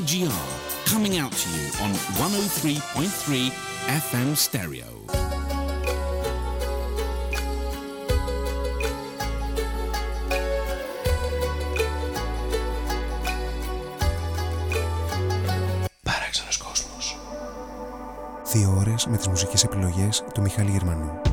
LGR, coming out to you on 103.3 FM stereo. Παράξενος κόσμος. Δύο ώρες με τις μουσικές επιλογές του Μιχάλη Γερμανού.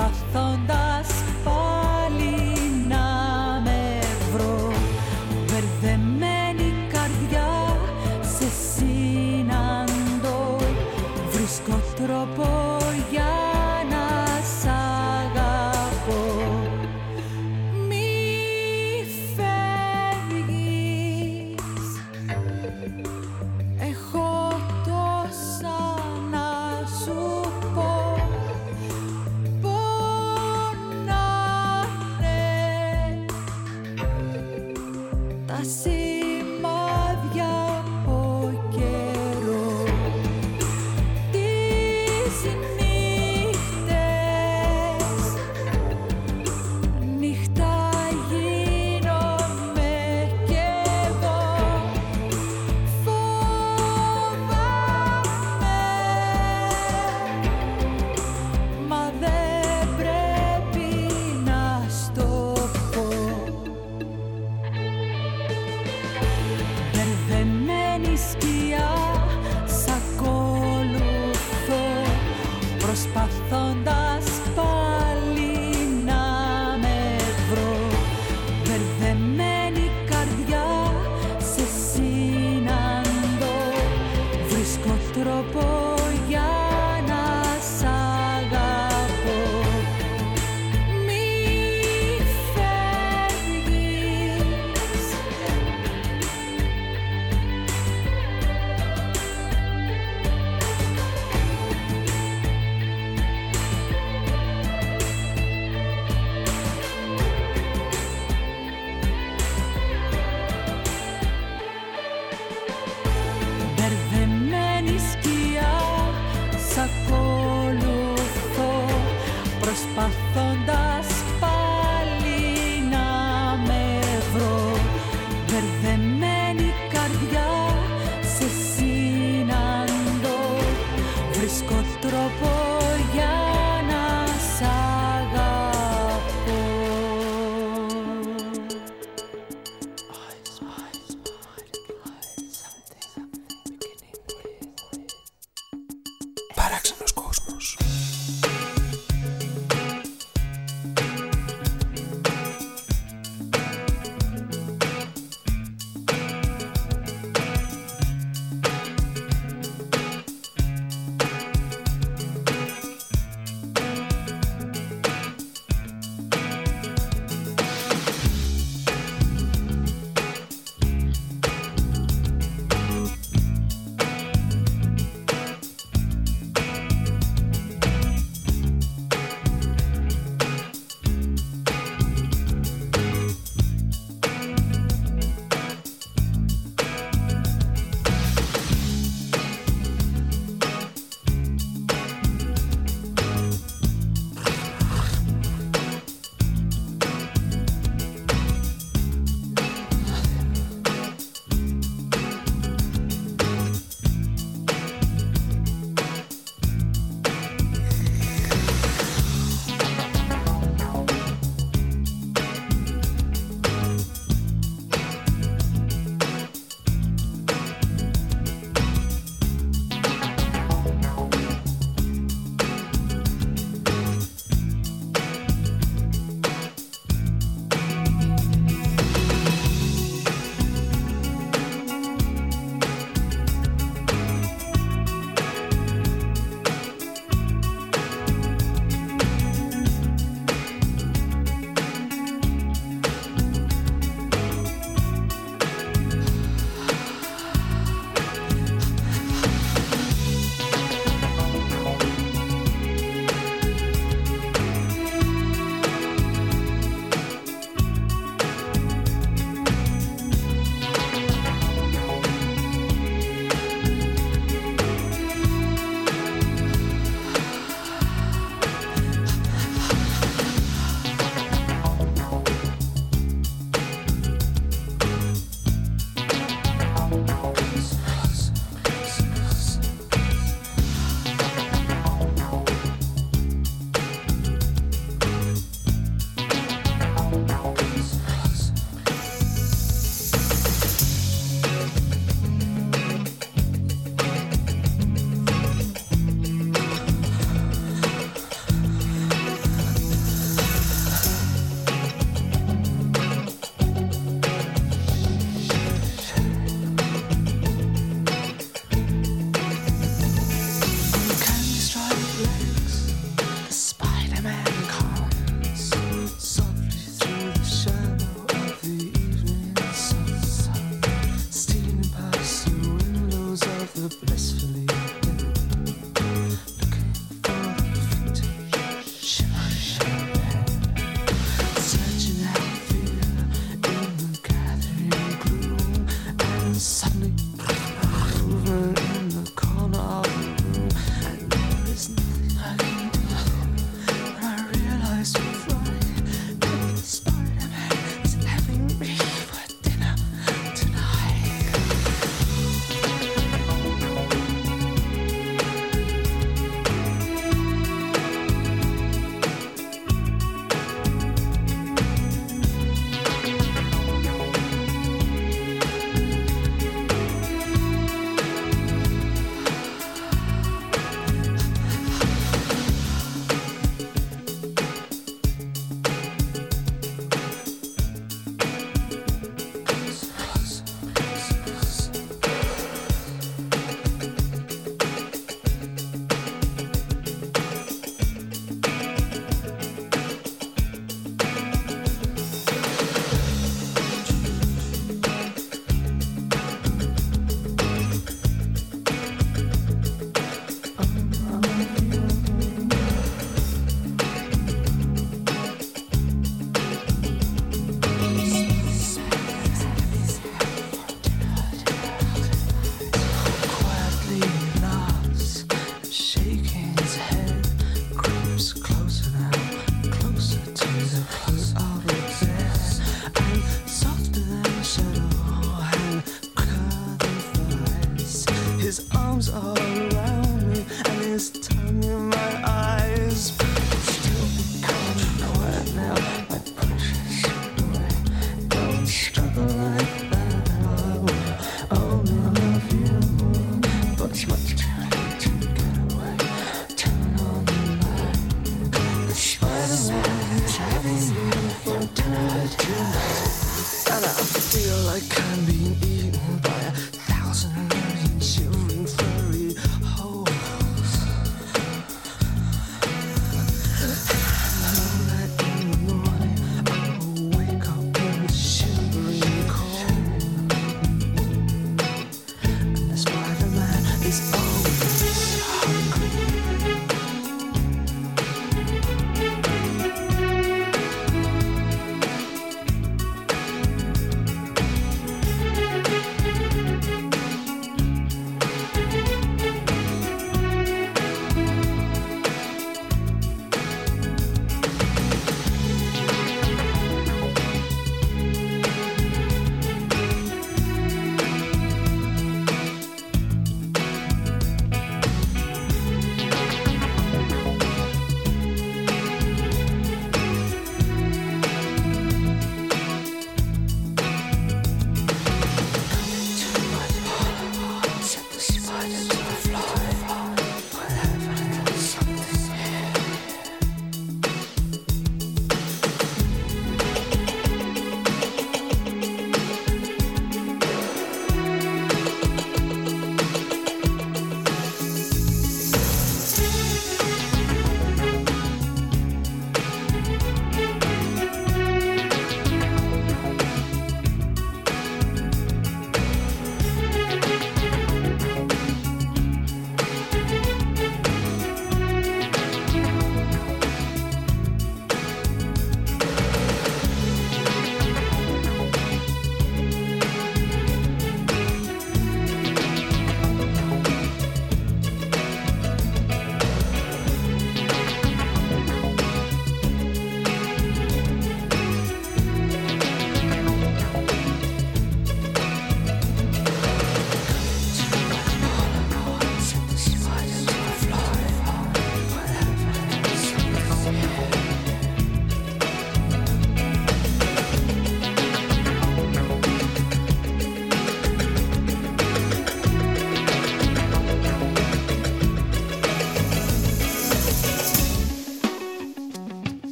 パソンだ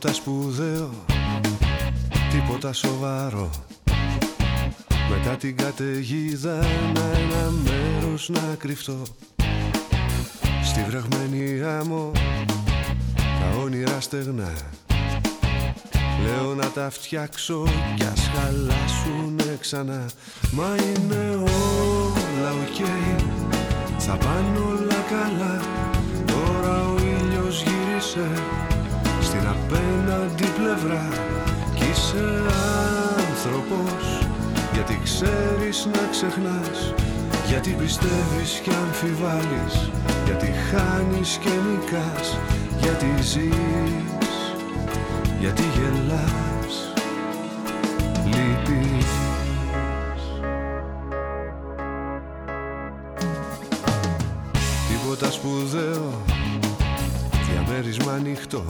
Τίποτα σπουδαίο, τίποτα σοβαρό. Μετά την καταιγίδα ένα, ένα μέρος να κρυφτώ. Στη βρεγμένη άμμο τα όνειρα στεγνά. Λέω να τα φτιάξω κι ας χαλάσουνε ξανά. Μα είναι όλα οκ, θα πάνε όλα καλά. Τώρα ο ήλιος γύρισε. στην απέναντι πλευρά κι είσαι άνθρωπος. Γιατί ξέρεις να ξεχνάς γιατί πιστεύεις και αμφιβάλλεις γιατί χάνεις και νικάς γιατί ζεις γιατί γελάς. Λυπείς. Τίποτα σπουδαίο διαμέρισμα ανοιχτό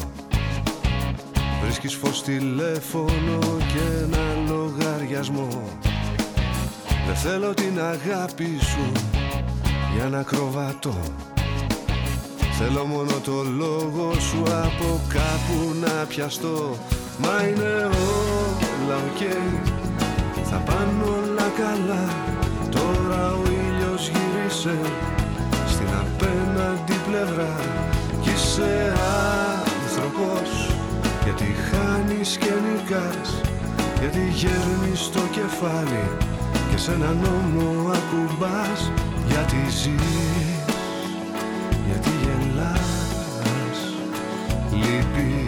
Βρίσκεις φως τηλέφωνο και ένα λογαριασμό. Δεν θέλω την αγάπη σου για ν' ακροβατώ. Θέλω μόνο το λόγο σου από κάπου να πιαστώ. Μα είναι όλα οκ, θα πάνε όλα καλά. Τώρα ο ήλιος γύρισε στην απέναντι πλευρά. Κι είσαι άνθρωπος γιατί χάνεις και νικάς Γιατί γέρνεις το κεφάλι Και σε έναν νόμο ακουμπάς. Γιατί ζεις Γιατί γελάς Λυπείς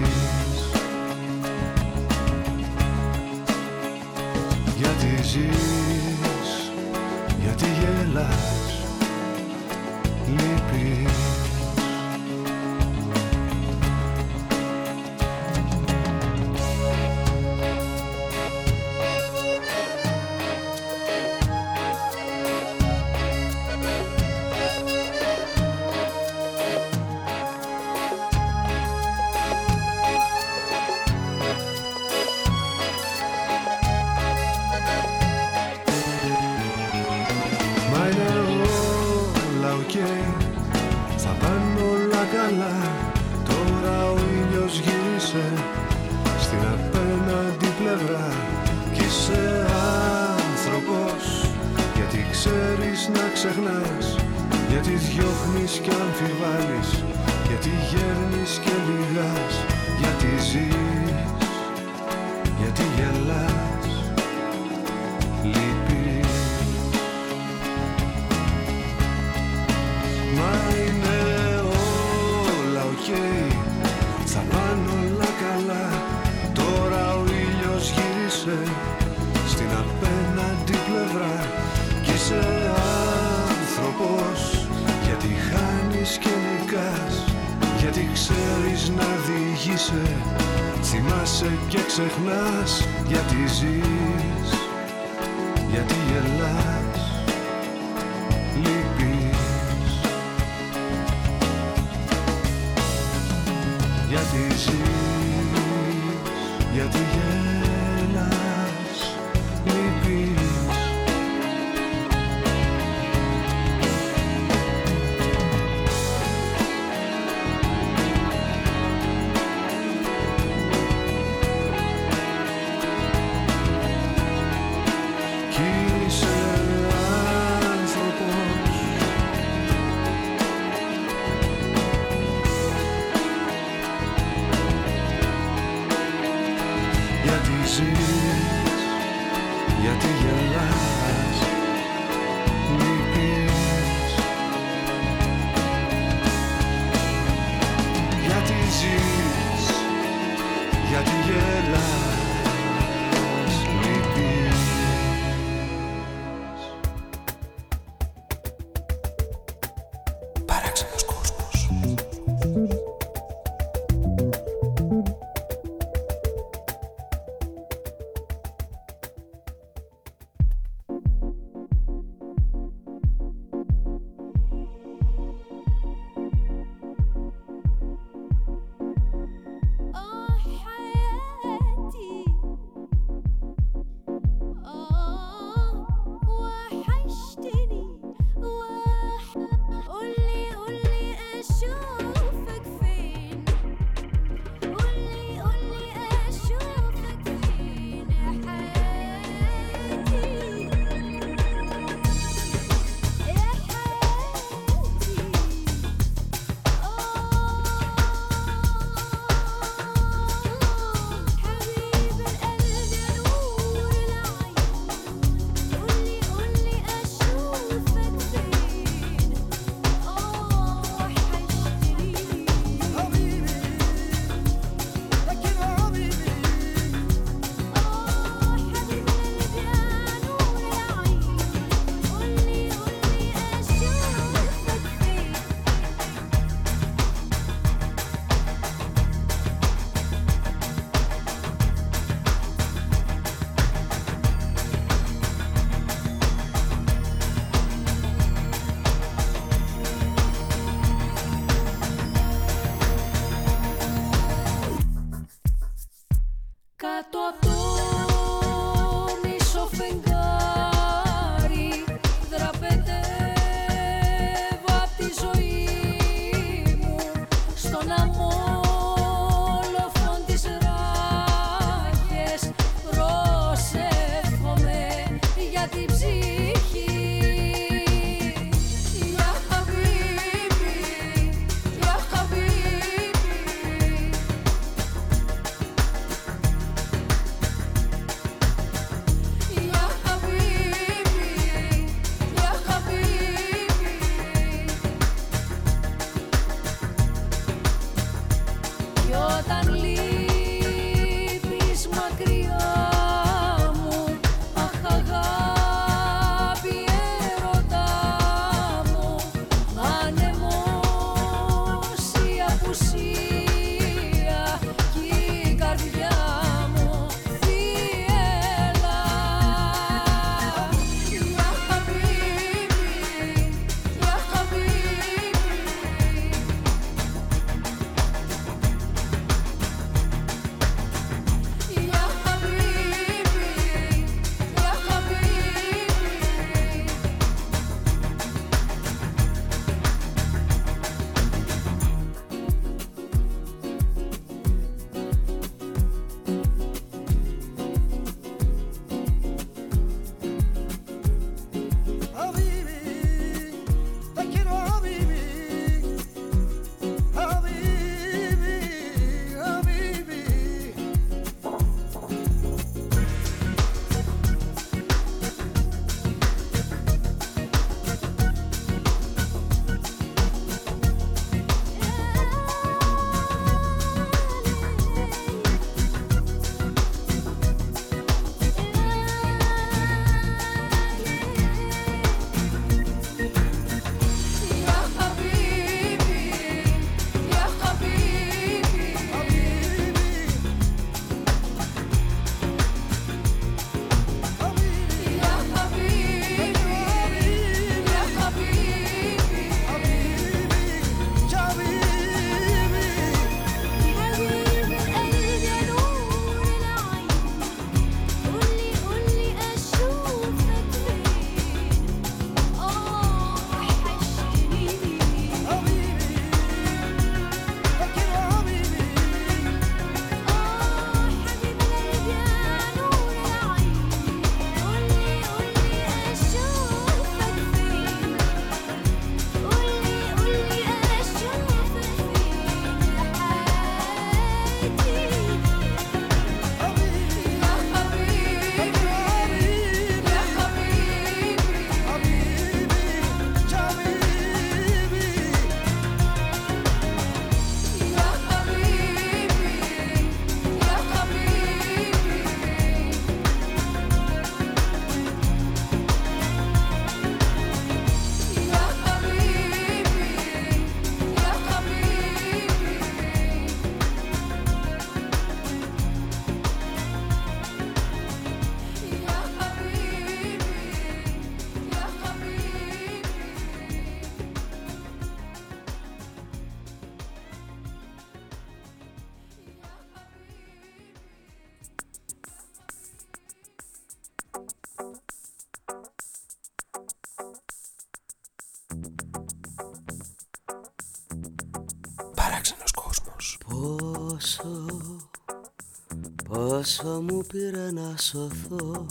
πόσο μου πήρε να σωθώ.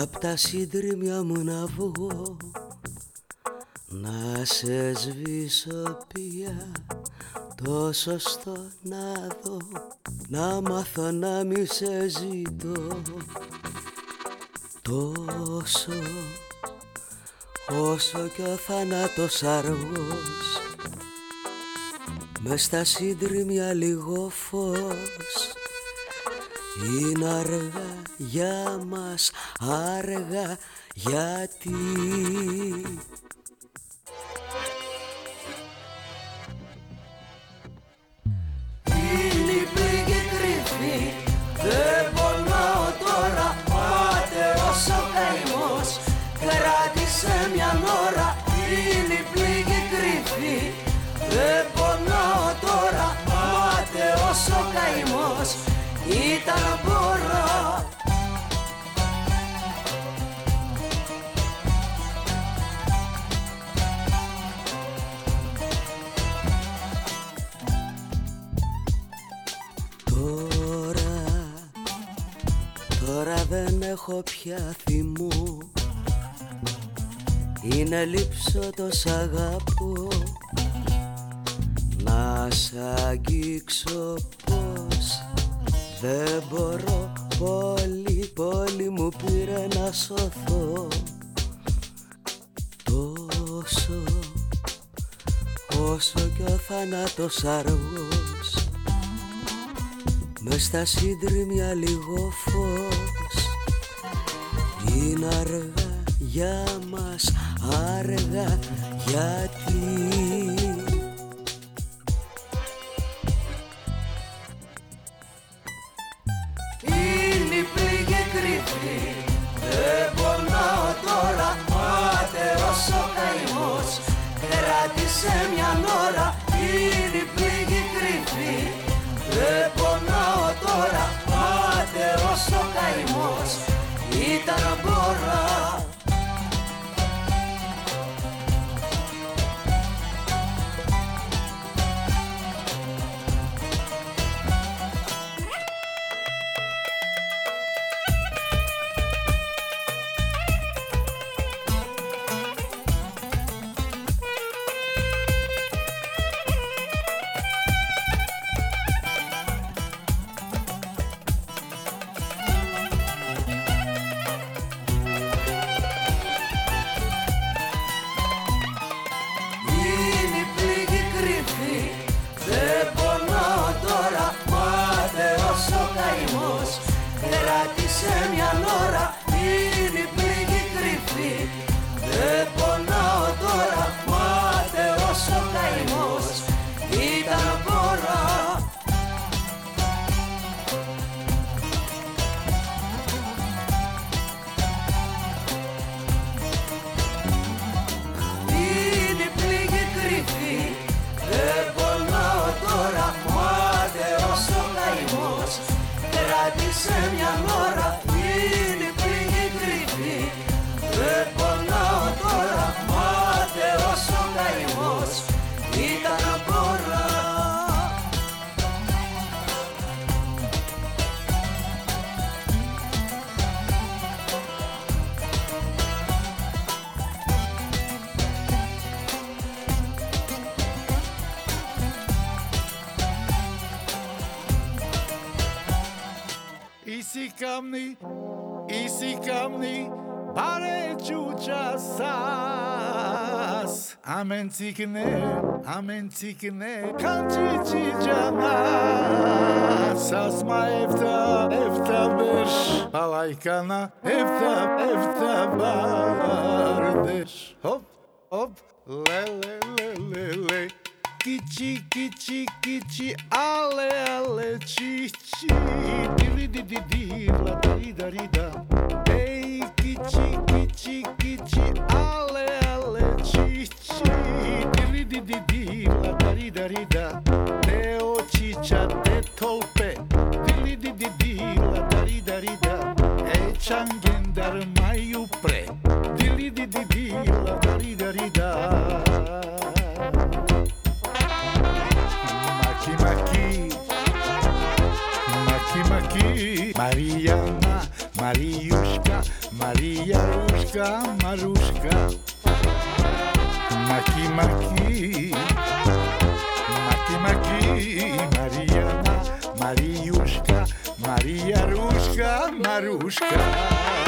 Απ' τα σύντριμια μου να βγω. Να σε σβήσω πια. Το σωστό να δω. Να μάθω να μη σε ζητώ. Τόσο όσο κι ο θάνατος αργός Μες στα σύντριμια λίγο φως. Είναι αργά για μας, αργά γιατί. Είναι η πληγή κρυφή, δεν δεν έχω πια θυμό Είναι λείψω το σ' αγαπώ. Να σ' αγγίξω πως δεν μπορώ πολύ πολύ μου πήρε να σωθώ. Τόσο όσο κι ο θάνατος αργός. Μες στα σύντριμια λίγο φως Είναι αργά για μας αργά γιατί; Είναι η πληγή κρυφή Δεν πονάω τώρα Πάτε όσο καημός Κράτησε μια ώρα Ήταν ちきね雨んちきね感じちじゃなさすまえふたえふたべしぱらいかなえふたえふたばるでしほっほっれれれれれキチキチキチあれあれチチディリディディディラダリダリダえいキチキチキチあれ di di la dari dari da, teo ciccia te tolpe, di di di di, la dari dari da, e changendar mai upre, di di di di, la dari dari da. Maki maki, maki maki, Mariana, Mariushka, Maria Rushka, Marushka. Maqui, maqui, maqui, maqui, Mariana, Mariushka, Maria Rushka, Marushka.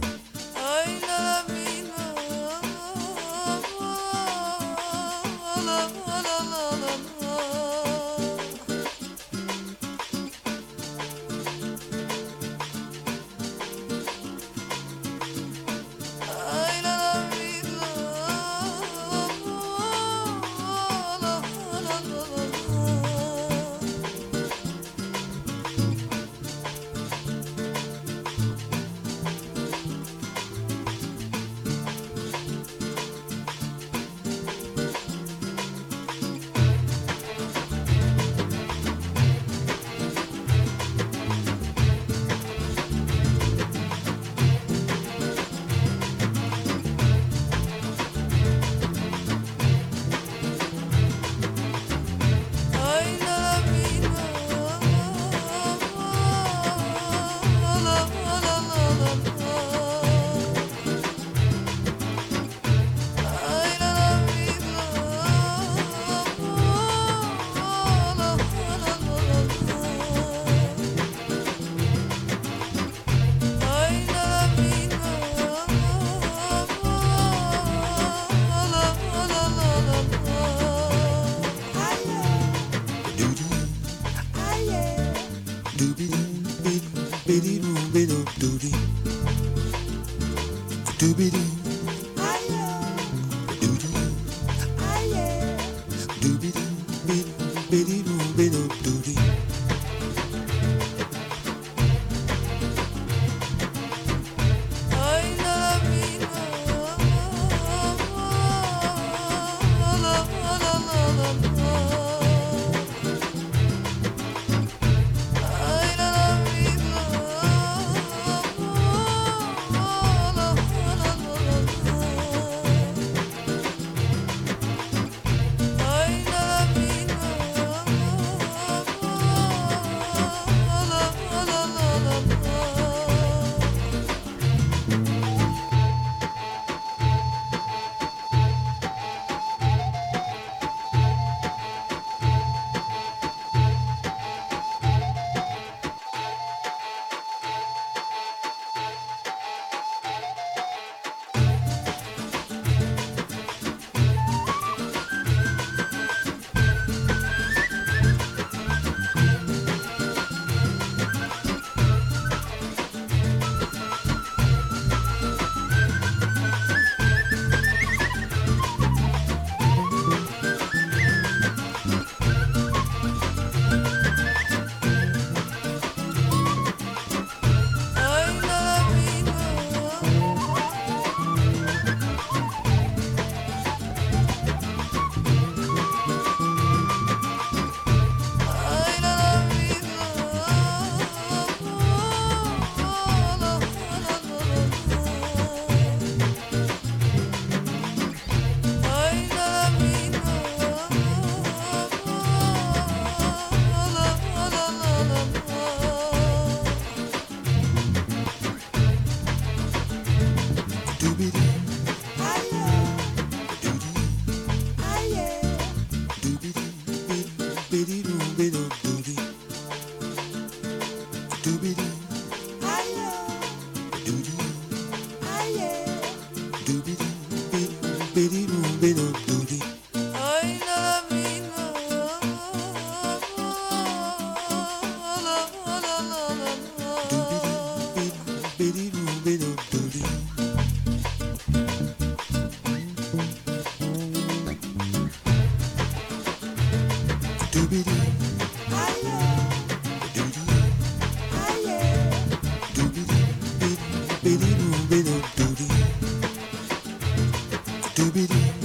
doobity.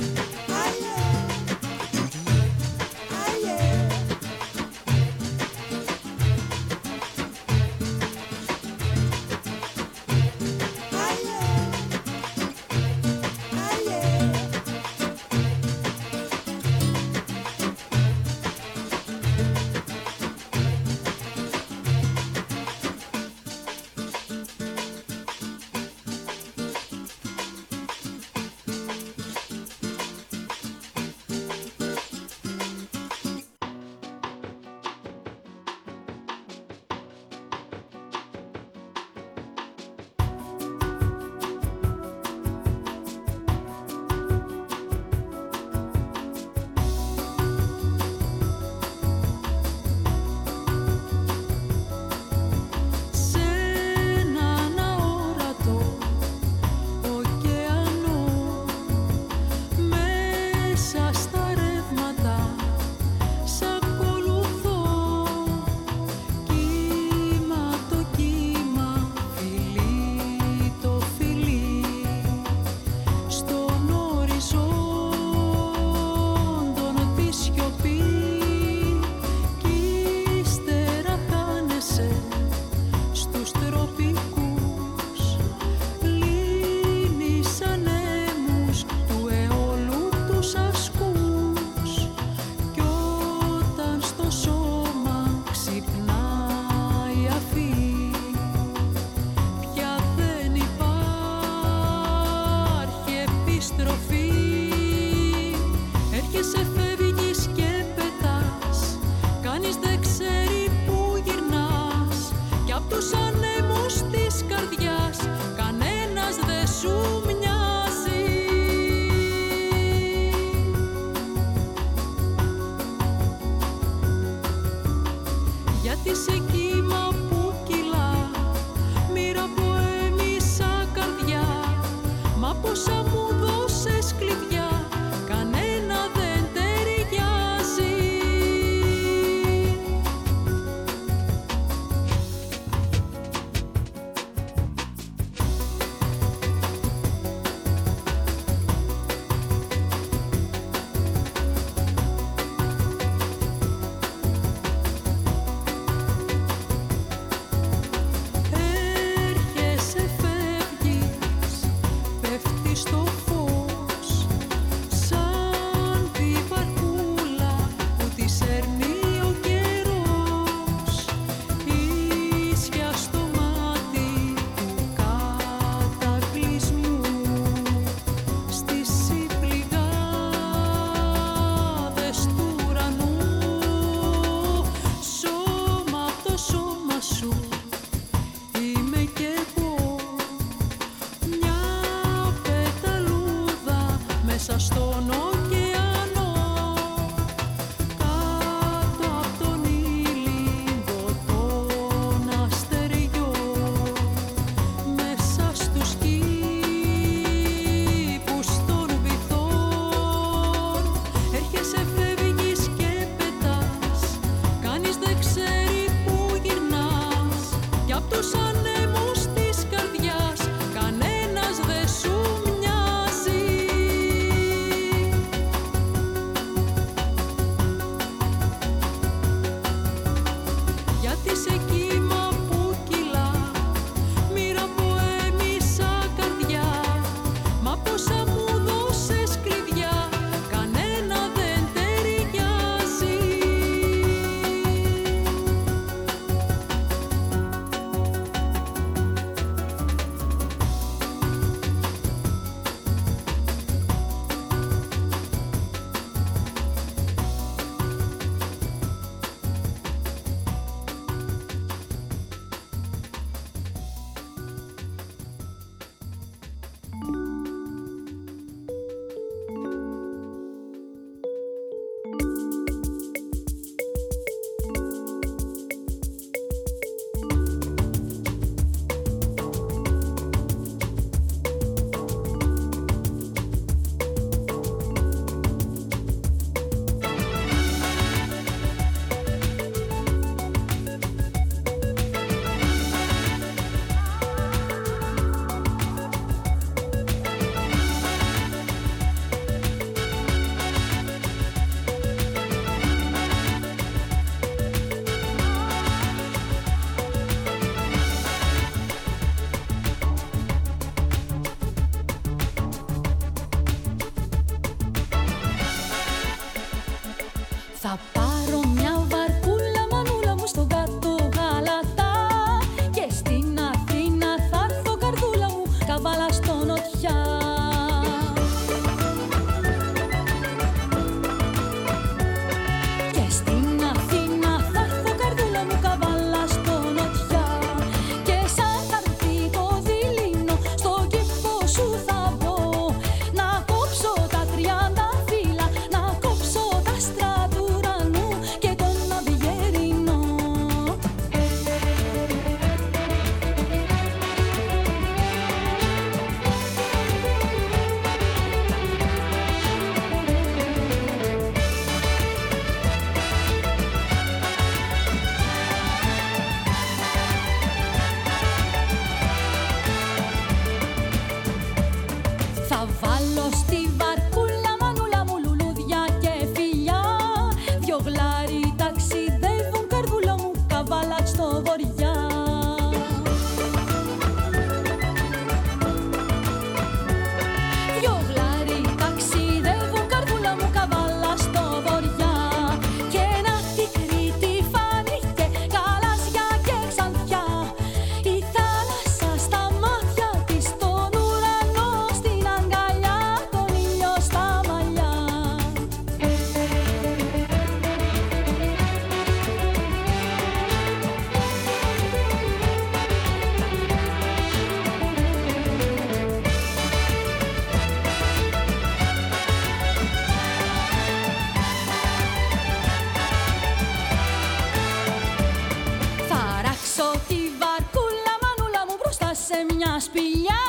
μια σπηλιά.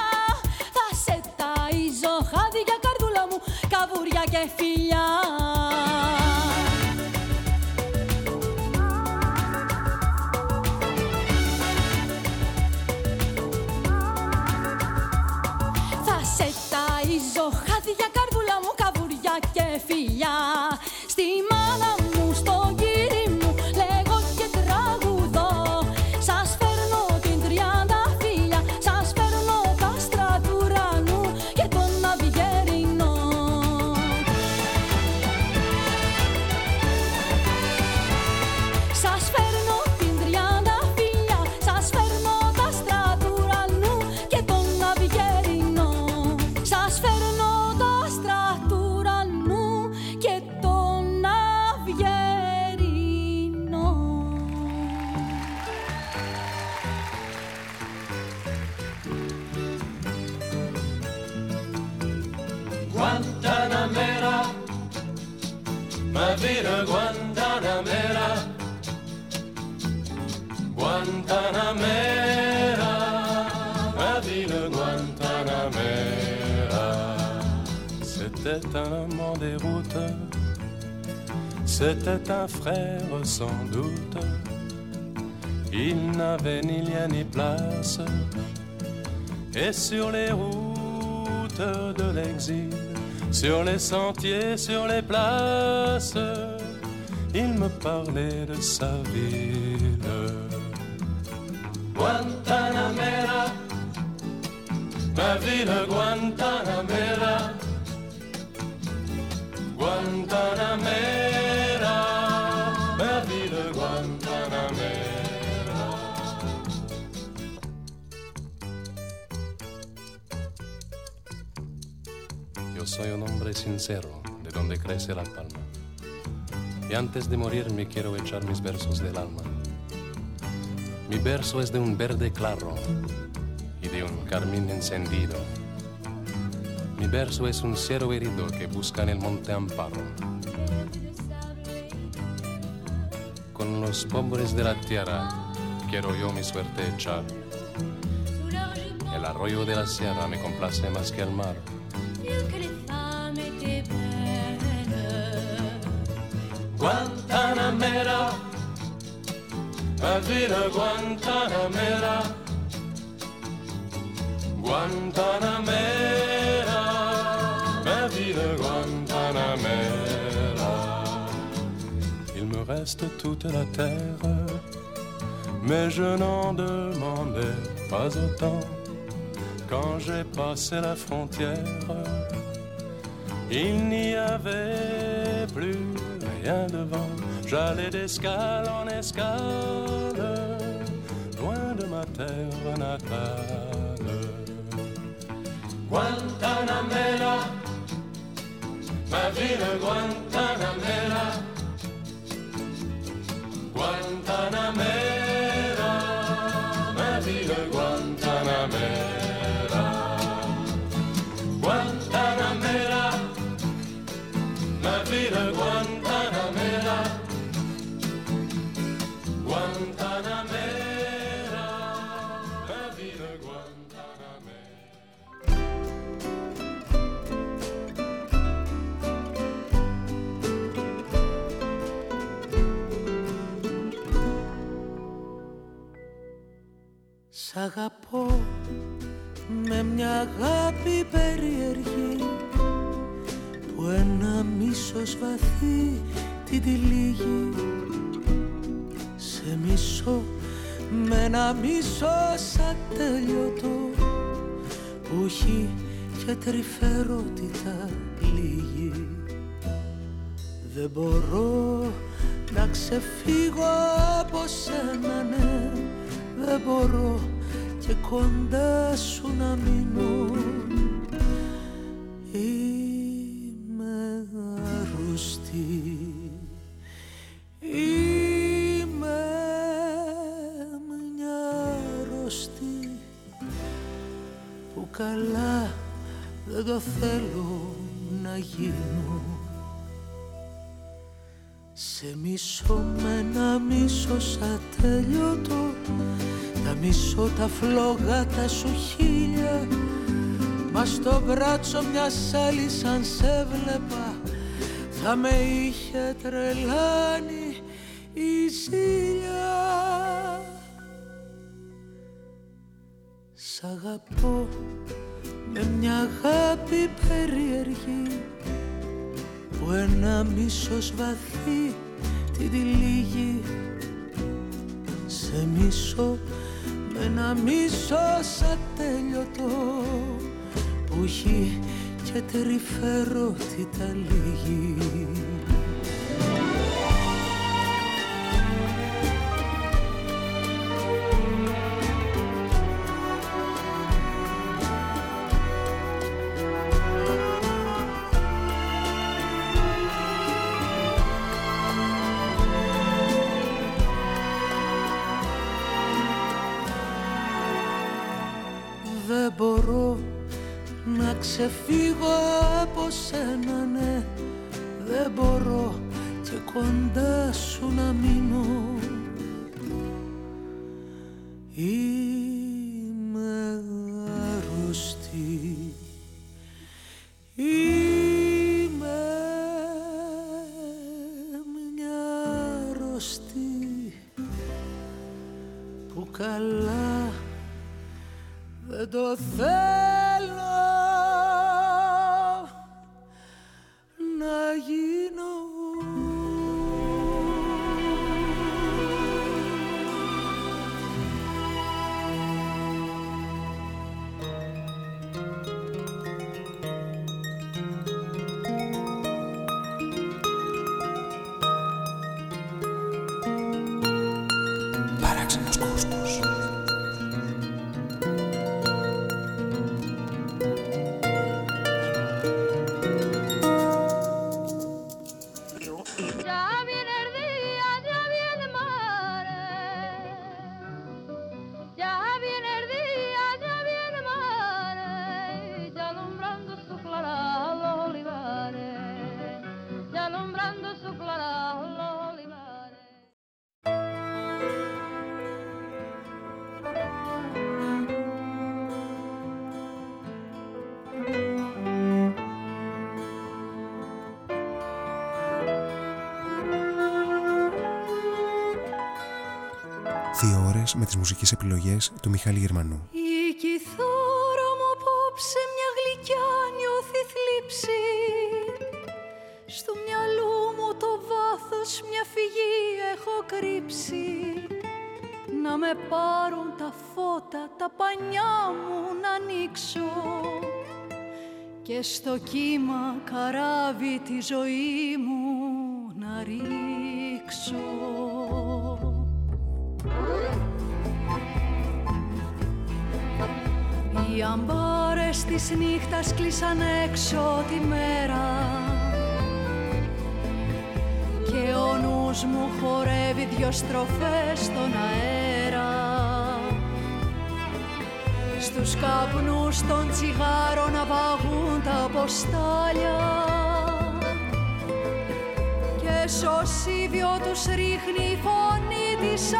Θα σε ταΐζω χάδι για καρδούλα μου Καβούρια και φιλιά. C'était un homme en déroute, c'était un frère sans doute. Il n'avait ni lien ni place, et sur les routes de l'exil, sur les sentiers, sur les places, il me parlait de sa ville. Guantanamera, ma ville Guantanamera, Guantanamera, ma ville Guantanamera. Yo soy un hombre sincero, de donde crece la palma. Y antes de morir me quiero echar mis versos del alma. Mi verso es de un verde claro y de un carmín encendido. Mi verso es un cielo herido que busca en el monte amparo. Con los pobres de la tierra quiero yo mi suerte echar. El arroyo de la sierra me complace más que el mar. Guantanamera, ma ville Guantanamera, Guantanamera, Guantanamera. Il me reste toute la terre, mais je n'en demandais pas autant. Quand j'ai passé la frontière, il n'y avait plus rien devant. J'allais d'escale en escale, loin de ma terre natale. Guantanamera, ma ville Guantanamera. Guantanamera, ma ville Guantanamera. Guantanamera, ma Guantanamera. Τρυφερότητα λίγη Δεν μπορώ να ξεφύγω από σένα ναι. Δεν μπορώ και κοντά σου να μείνω φλόγατα σου χίλια Μα στο μπράτσο μια άλλη σαν σε βλέπα. Θα με είχε τρελάνει η ζήλια. Σ' αγαπώ με μια αγάπη περίεργη που ένα μίσος βαθύ την τυλίγει. Σε μίσο με ένα μίσος ατέλειωτο που έχει και τρυφερότητα λίγη σένα ναι Δεν μπορώ και κοντά σου να μείνω Δύο ώρες με τις μουσικές επιλογές του Μιχάλη Γερμανού. Η κιθάρα μου απόψε μια γλυκιά νιώθει θλίψη. Στο μυαλό μου το βάθος μια φυγή έχω κρύψει. Να με πάρουν τα φώτα, τα πανιά μου να ανοίξω. Και στο κύμα καράβι τη ζωή της νύχτας κλείσαν έξω τη μέρα. Και ο νους μου χορεύει δυο στροφές στον αέρα. Στους καπνούς των τσιγάρων να παγούν τα αποστάλια Και στο σίβιο τους ρίχνει η φωνή της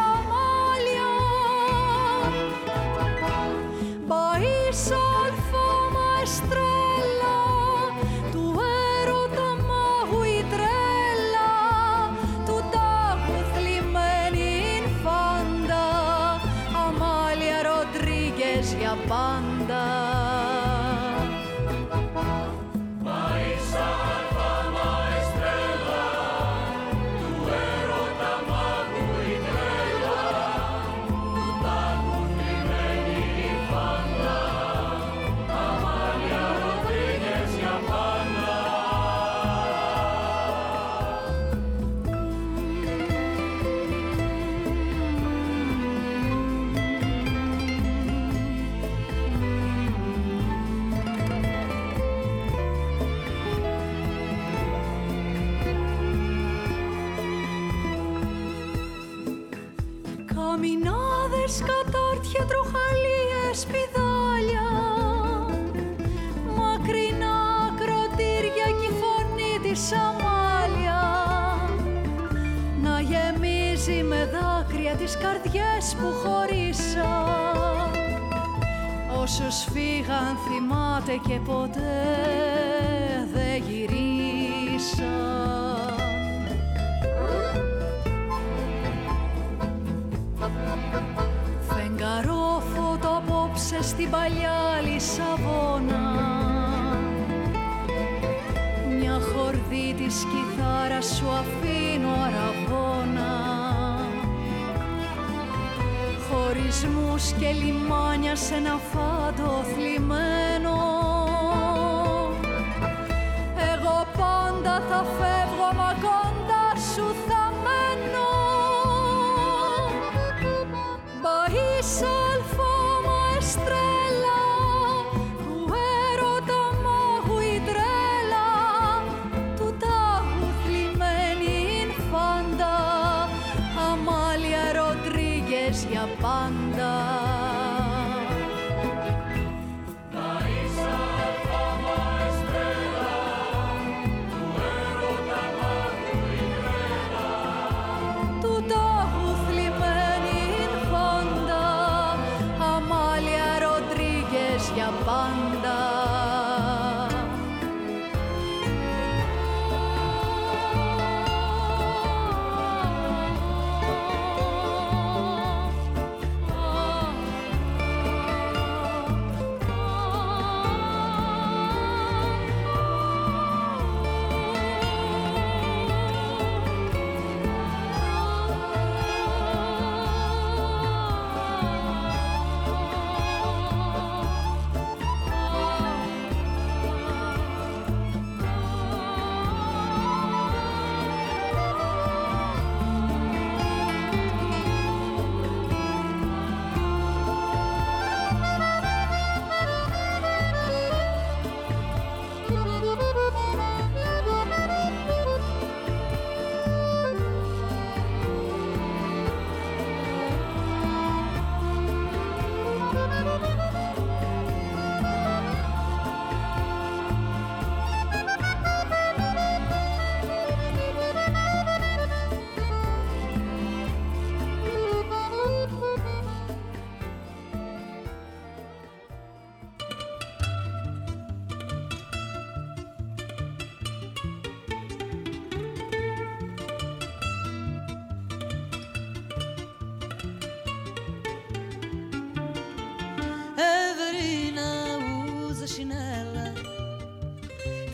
που χωρίσα Όσους φύγαν θυμάται και ποτέ δεν γυρίσαν. Φεγγαρόφωτο απόψε στην παλιά Λισαβόνα. Μια χορδή της κιθάρας σου αφήνω αραβόνα Χωρισμούς και λιμάνια σε ένα φάντο θλιμμένο Ροντρίγκες για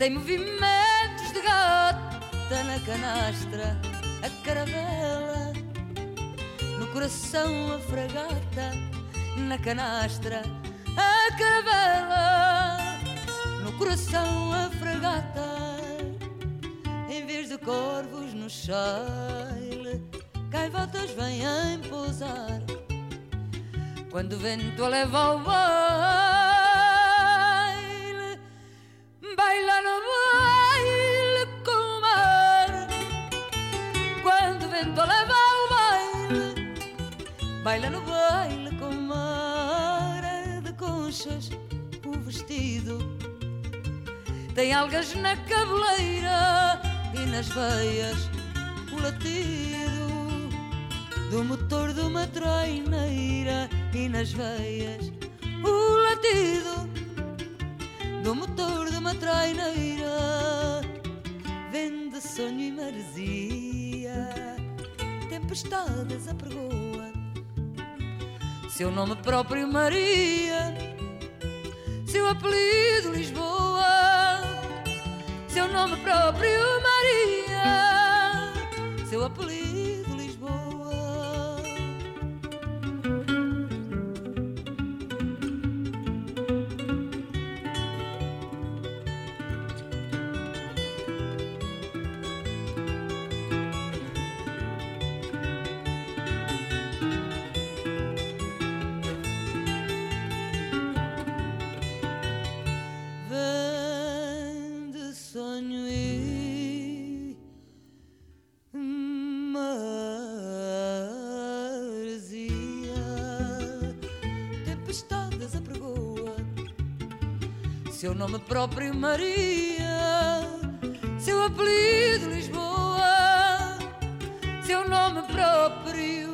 Tem movimentos de gata na canastra A caravela No coração a fragata Na canastra A caravela No coração a fragata Em vez de corvos no chile Gaivotas vêm pousar. Quando o vento a leva ao seu nome próprio Maria. Seu apelido Lisboa. Seu nome próprio Seu nome próprio Maria. Seu apelido Lisboa. Seu nome próprio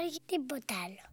υπάρχει τίποτα άλλο.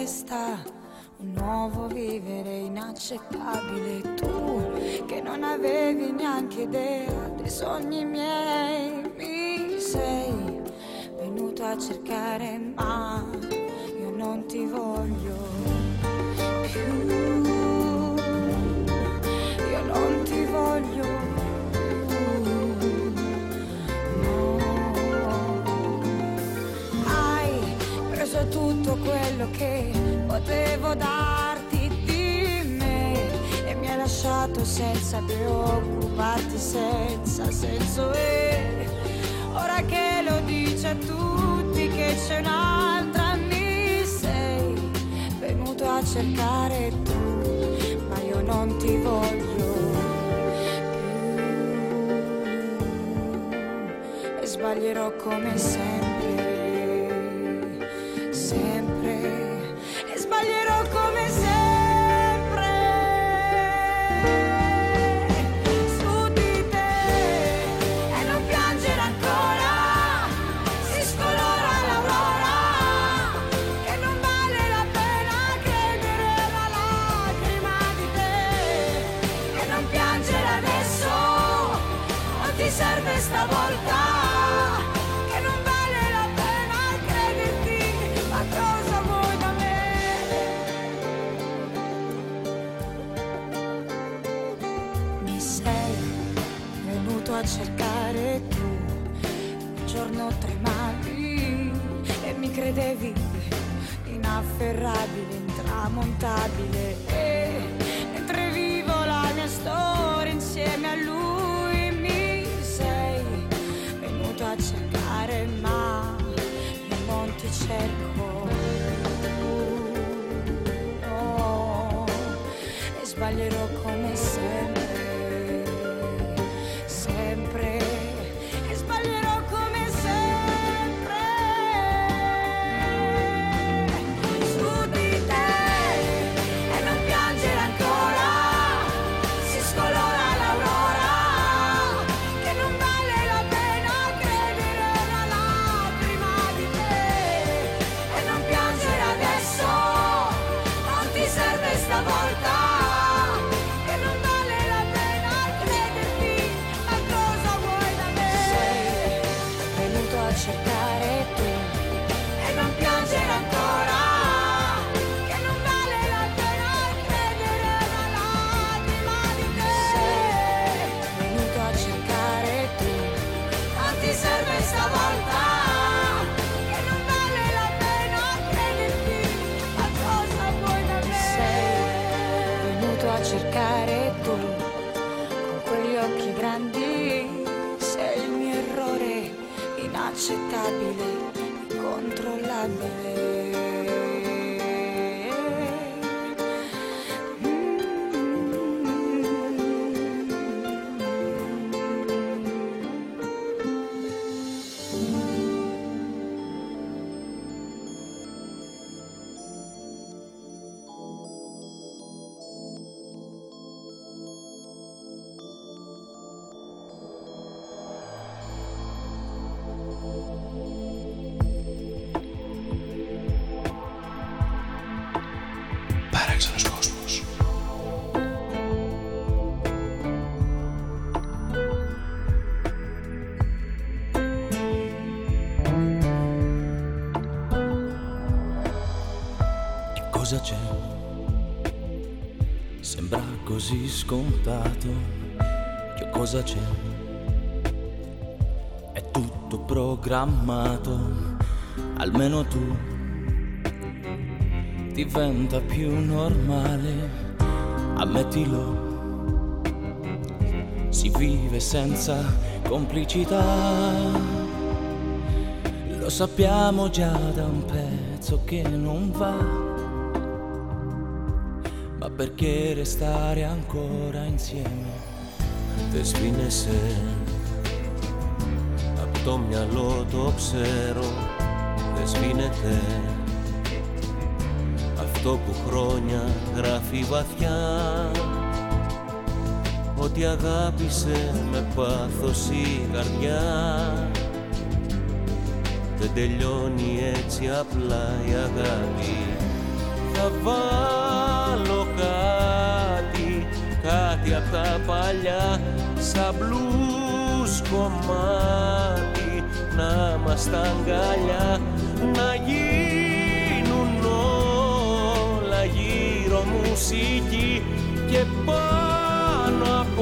testa. Un nuovo vivere inaccettabile. Tu che non avevi neanche idea dei sogni miei mi sei venuto a cercare senza senso e ora che lo dice a tutti che c'è un'altra mi sei venuto a cercare tu ma io non ti voglio più. E sbaglierò come sempre. scontato che cosa c'è? È tutto programmato, almeno tu diventa più normale, ammettilo. Si vive senza complicità, lo sappiamo già da un pezzo che non va perché restare ancora insieme. Σβήνεσαι το μυαλό το ξέρω Δε σβήνεται αυτό που χρόνια γράφει βαθιά ότι αγάπησε με πάθος η καρδιά δεν τελειώνει έτσι απλά η αγάπη θα βάλει κάτι απ' τα παλιά σαν μπλούς κομμάτι να μας τα αγκαλιά να γίνουν όλα γύρω μουσική και πάνω απ'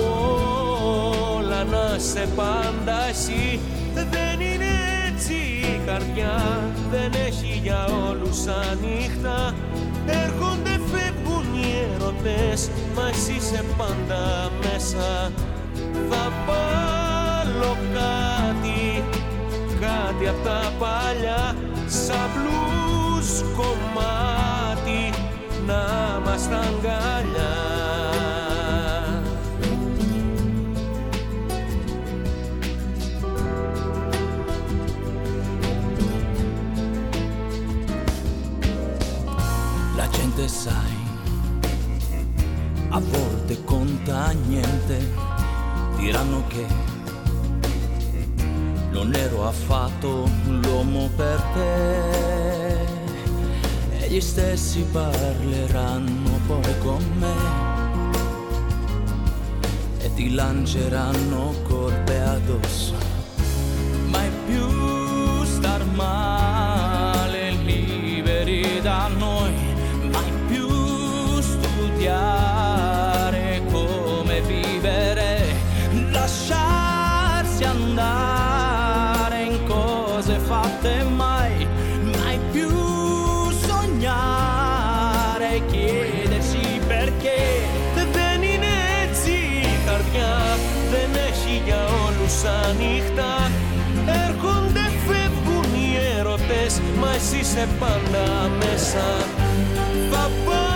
όλα να σε πάντα εσύ. Δεν είναι έτσι η καρδιά δεν έχει για όλους ανοιχτά. Έρχονται φεύγουν οι ερωτές μα εσύ είσαι πάντα μέσα. Θα βάλω κάτι κάτι απ' τα παλιά σαν μπλούς κομμάτι να μας τα αγκαλιά a volte conta niente, diranno che non ero affatto l'uomo per te. E gli stessi parleranno poi con me e ti lanceranno colpe addosso. Mai più star male είσαι πάντα μέσα. Θα βάλω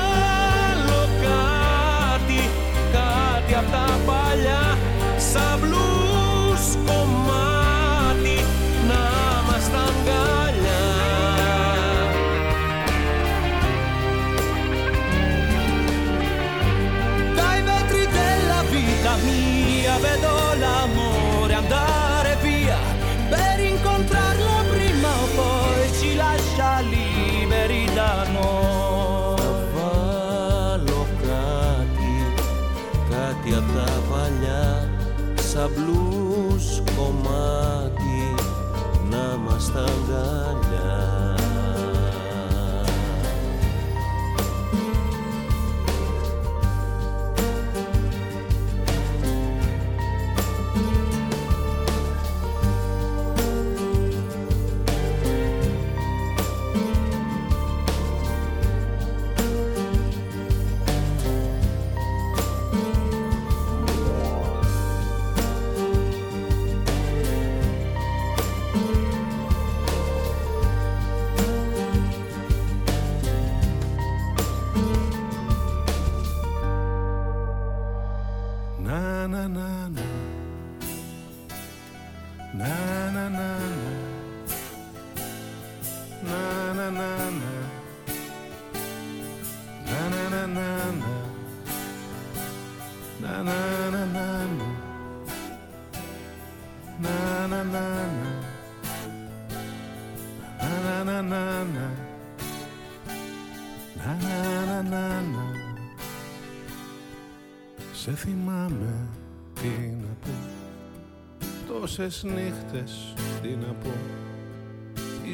Τόσες νύχτες τι να πω.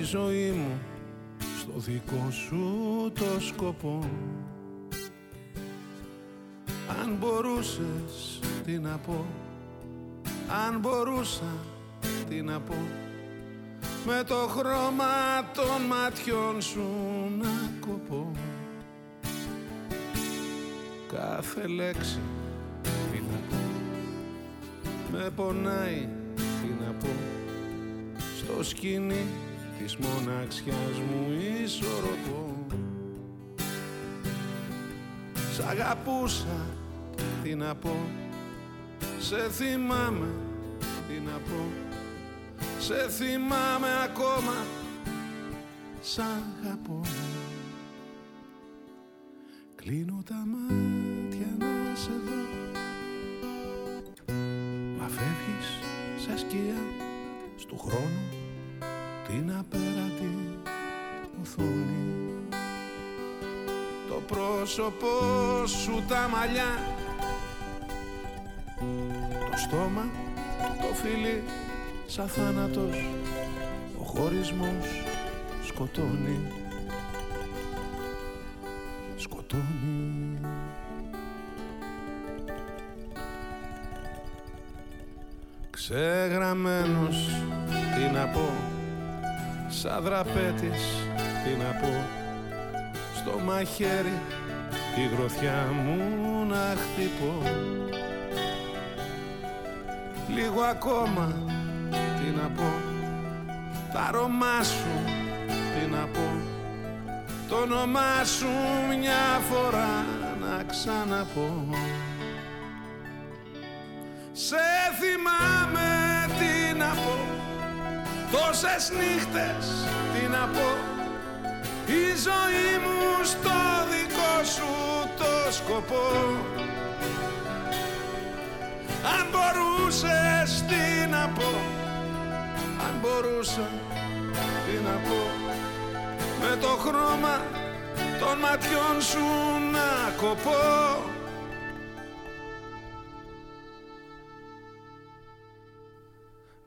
Η ζωή μου στο δικό σου το σκοπό. Αν μπορούσες τι να πω. Αν μπορούσα τι να πω. Με το χρώμα των ματιών σου να κοπώ. Κάθε λέξη τι να πω. Με πονάει τι να πω. Στο σκηνή της μοναξιάς μου ισορροπώ. Σ' αγαπούσα τι να πω. Σε θυμάμαι τι να πω. Σε θυμάμαι ακόμα Σ' αγαπώ. Κλείνω τα μάτια να σε δω. Μα φεύγεις; Σαν σκιά Στου χρόνου την απέρατη οθόνη. Το πρόσωπό σου τα μαλλιά το στόμα το φίλι σαν θάνατος ο χωρισμός σκοτώνει σκοτώνει Ξεγραμμένος τι να πω. Σαν δραπέτης τι να πω. Στο μαχαίρι τη γροθιά μου να χτυπώ. Λίγο ακόμα τι να πω. Τα αρώμα σου τι να πω. Το όνομά σου μια φορά να ξαναπώ σε θυμάμαι τι να πω. Τόσες νύχτες τι να πω. Η ζωή μου στο δικό σου το σκοπό. Αν μπορούσες τι να πω. Αν μπορούσα τι να πω. Με το χρώμα των ματιών σου να κοπώ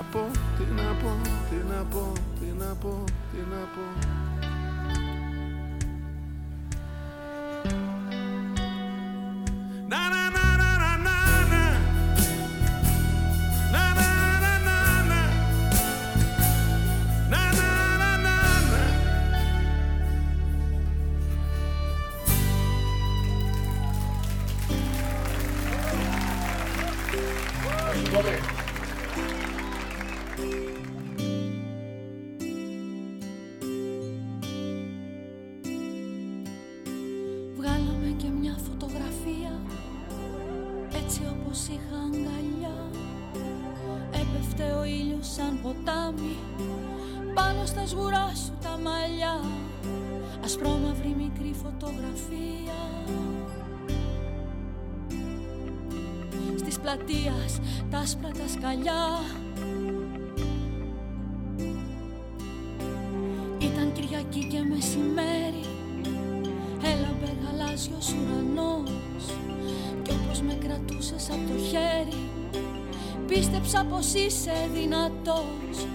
να πω, τι να πω, τι να πω, τι να πω, τι να πω άσπρα τα σκαλιά. Ήταν Κυριακή και μεσημέρι. Έλαμπε γαλάζιος ουρανός. Κι όπως με κρατούσες από το χέρι Πίστεψα πως είσαι δυνατός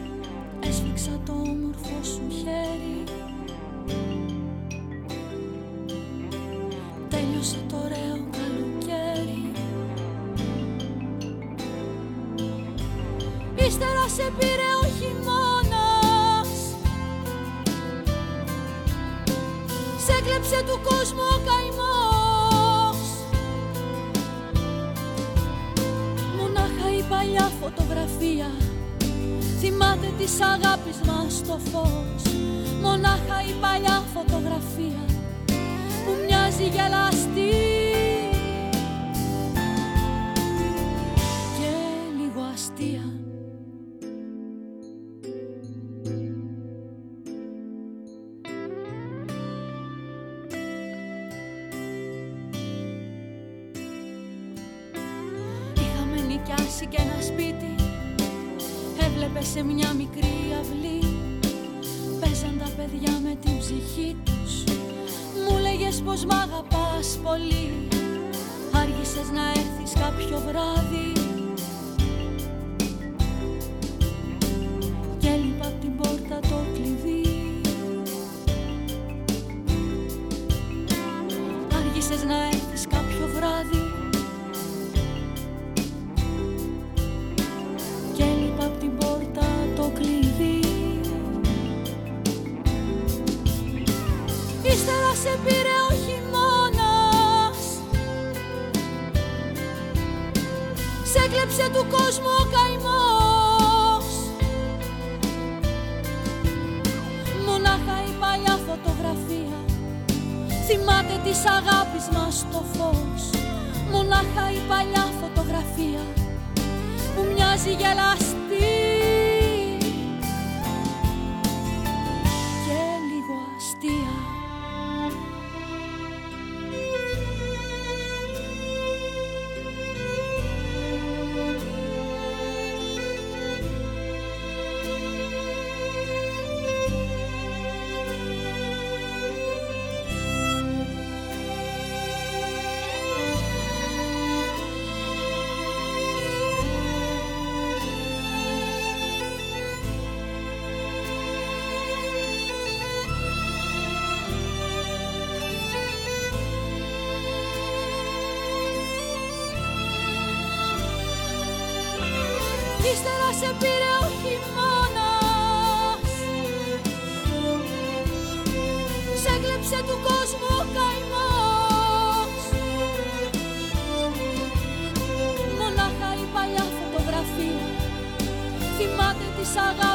ύστερα σε πήρε ο χειμώνας Σε έκλεψε του κόσμου ο καημός Μονάχα η παλιά φωτογραφία Θυμάται τη αγαπή.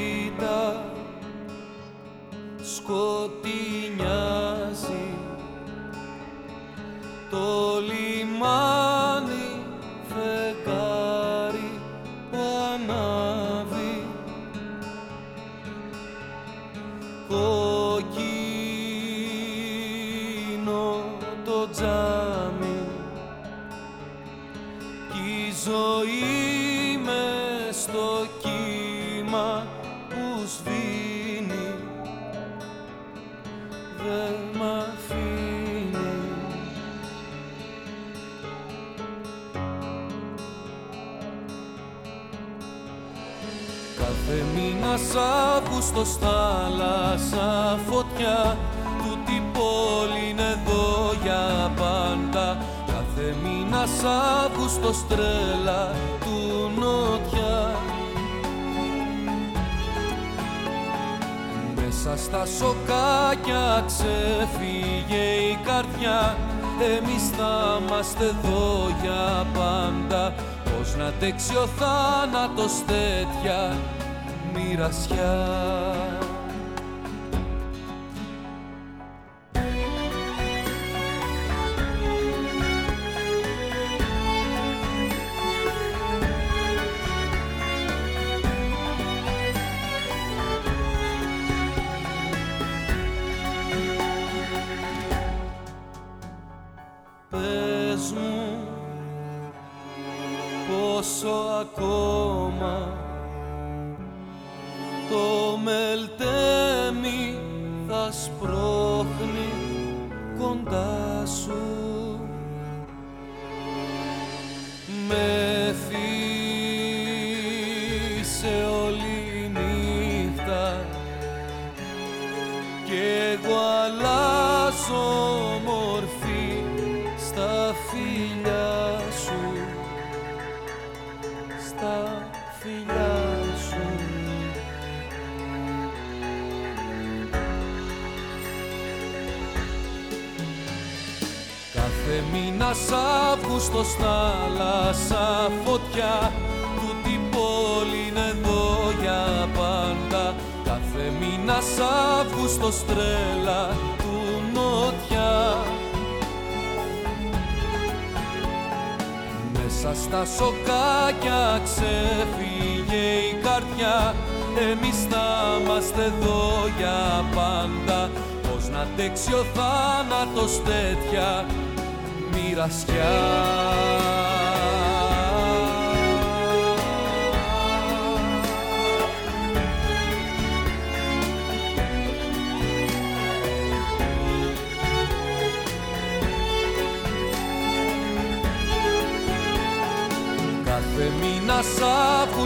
είμαστε εδώ για πάντα. Πώς να αντέξει ο θάνατος τέτοια μοιρασιά.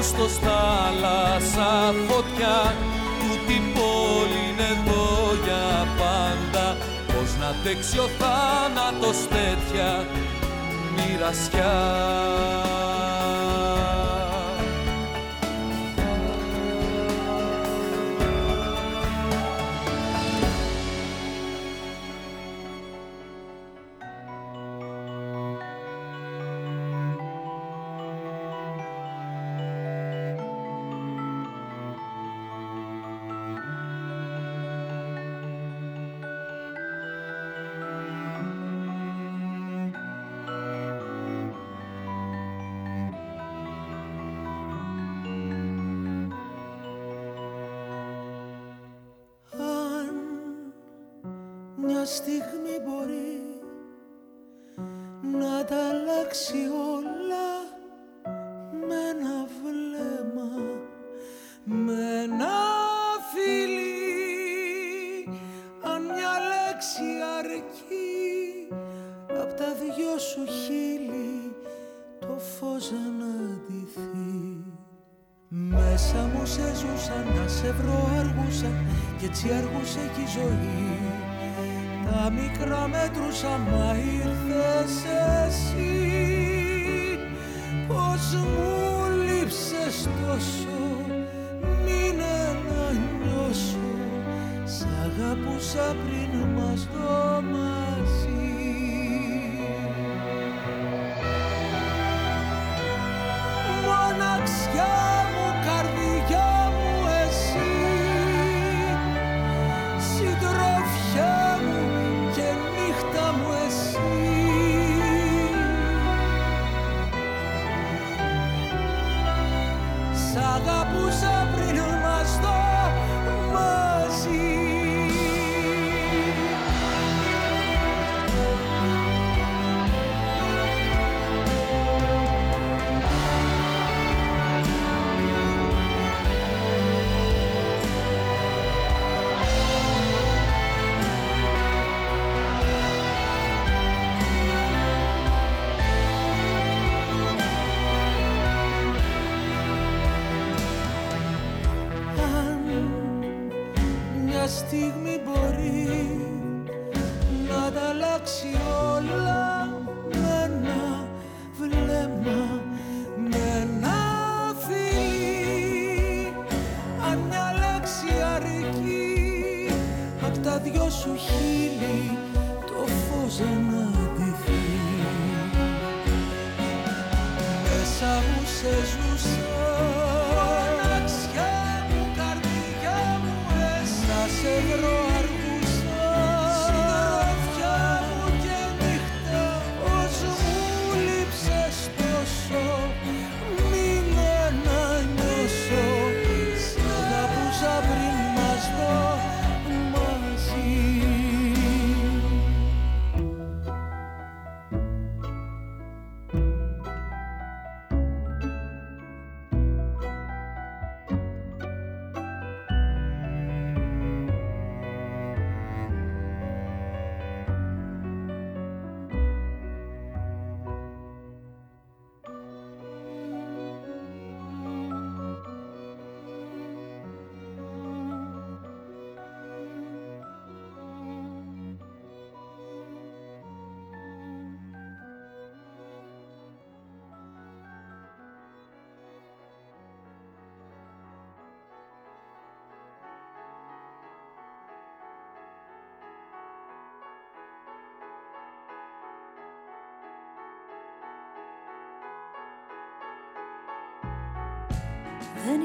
στο θάλασσα φωτιά του την πόλη είναι εδώ για πάντα πως να τέξει ο θάνατος τέτοια μοιρασιά. Μια στιγμή μπορεί να τα αλλάξει όλα με ένα βλέμμα, με ένα φιλί αν μια λέξη αρκεί απ' τα δυο σου χείλη το φως να ντυθεί μέσα μου σε ζούσα να σε βρω αργούσα κι έτσι αργούσε κι η ζωή τα μικρά μέτρουσα μα ήρθες εσύ. Πως μου λείψες τόσο μείνε να νιώσω σ' αγαπούσα πριν μας το μαζί. Μοναξιά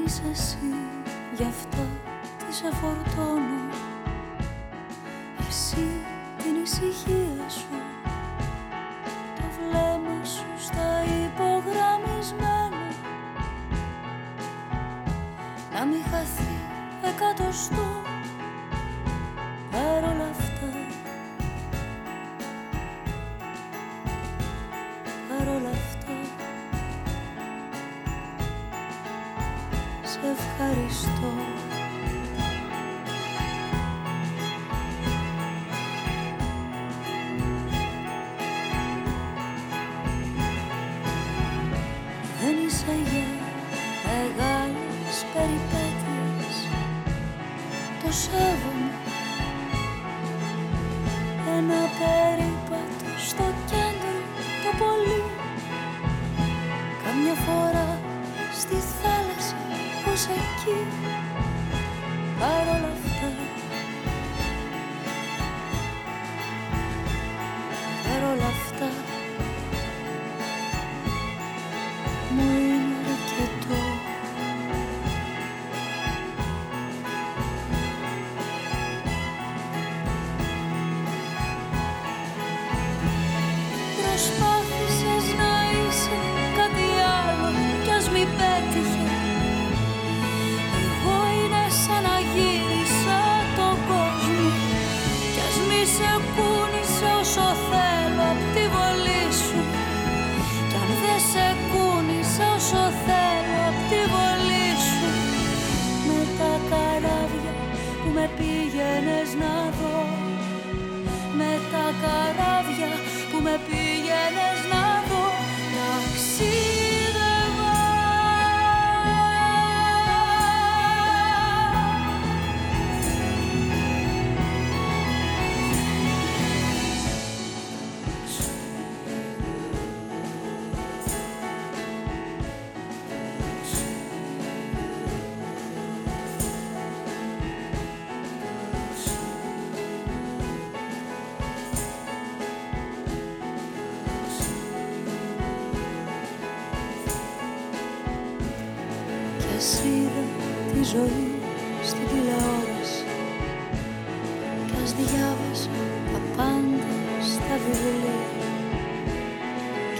Δεν είσαι εσύ, γι' αυτό τι σε φορτώνω. Εσύ την ησυχία σου Το βλέμμα σου στα υπογραμμισμένα. Να μην χαθεί εκατοστό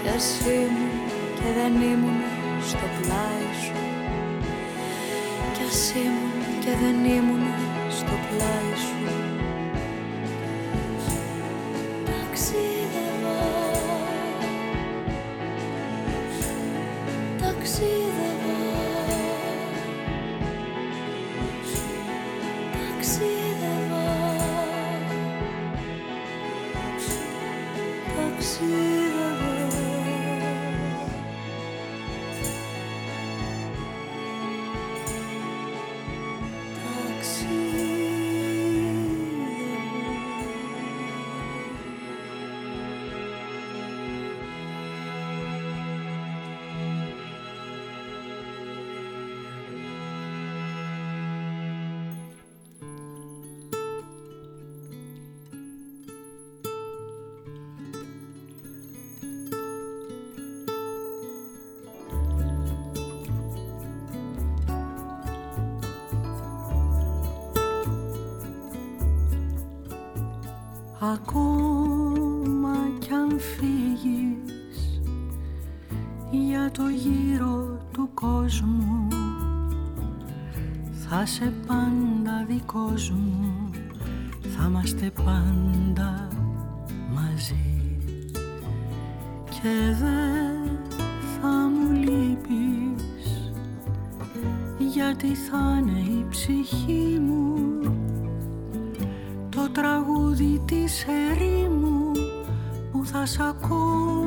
Κι μου και δεν ήμουν στο πλάι σου. Κι ας ήμουν και δεν ήμουν στο πλάι σου. αυτή θα είναι η ψυχή μου. Το τραγούδι της ερήμου που θα σ' ακούω.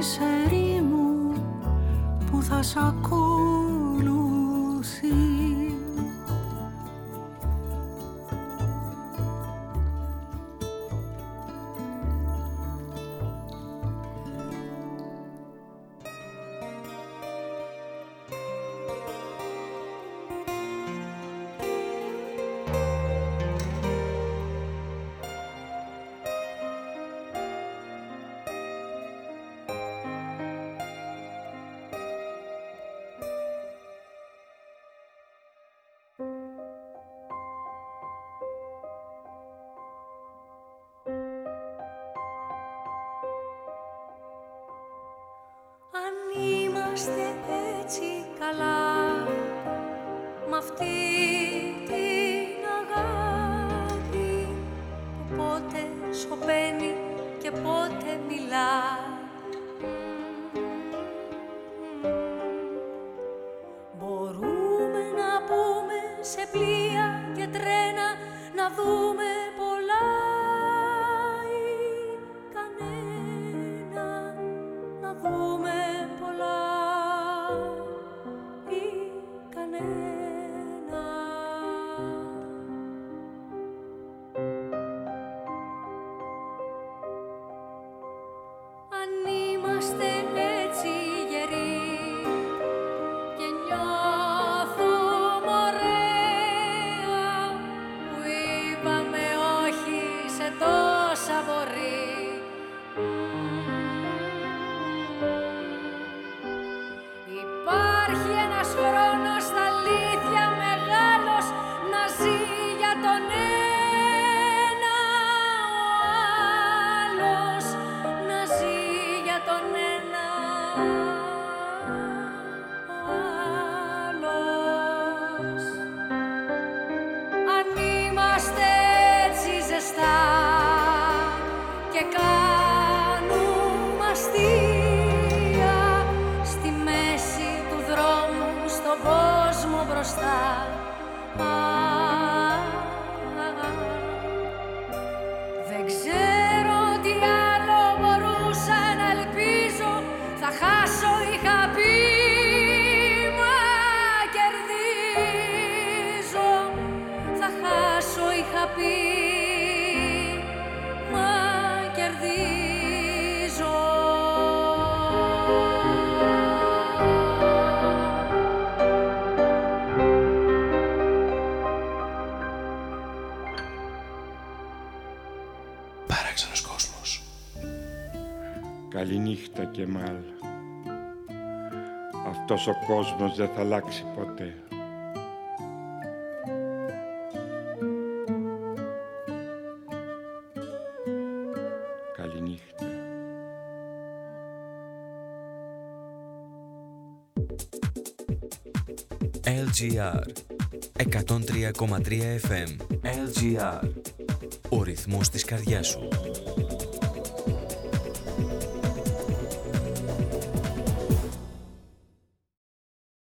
της ερήμου που θα σ' ακούω. Κεμάλ. Αυτός ο κόσμος δεν θα αλλάξει ποτέ. Καληνύχτα. LGR 103,3 FM LGR Ο ρυθμός της καρδιάς σου